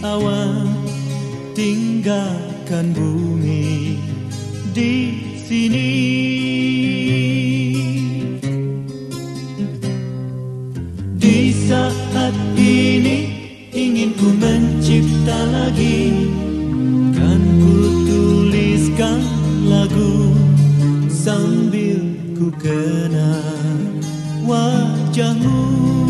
Awan Tinggalkan bumi di sini. Di saat ini ingin ku mencipta lagi Kan ku tuliskan lagu Sambil ku kenal wajahmu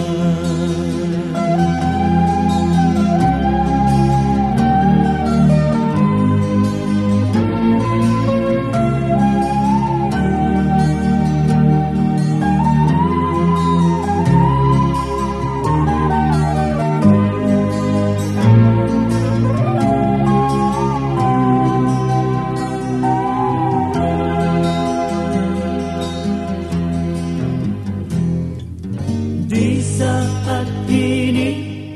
saat ini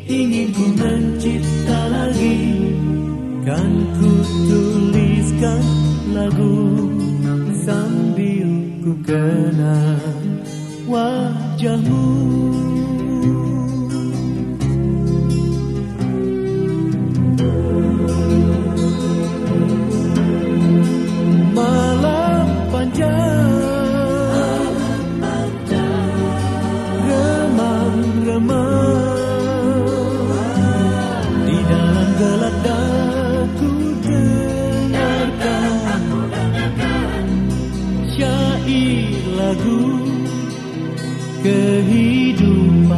ingin ku mencipta lagi. Kan ku tuliskan lagu Sambil ku kenal wajahmu lagu kehidupan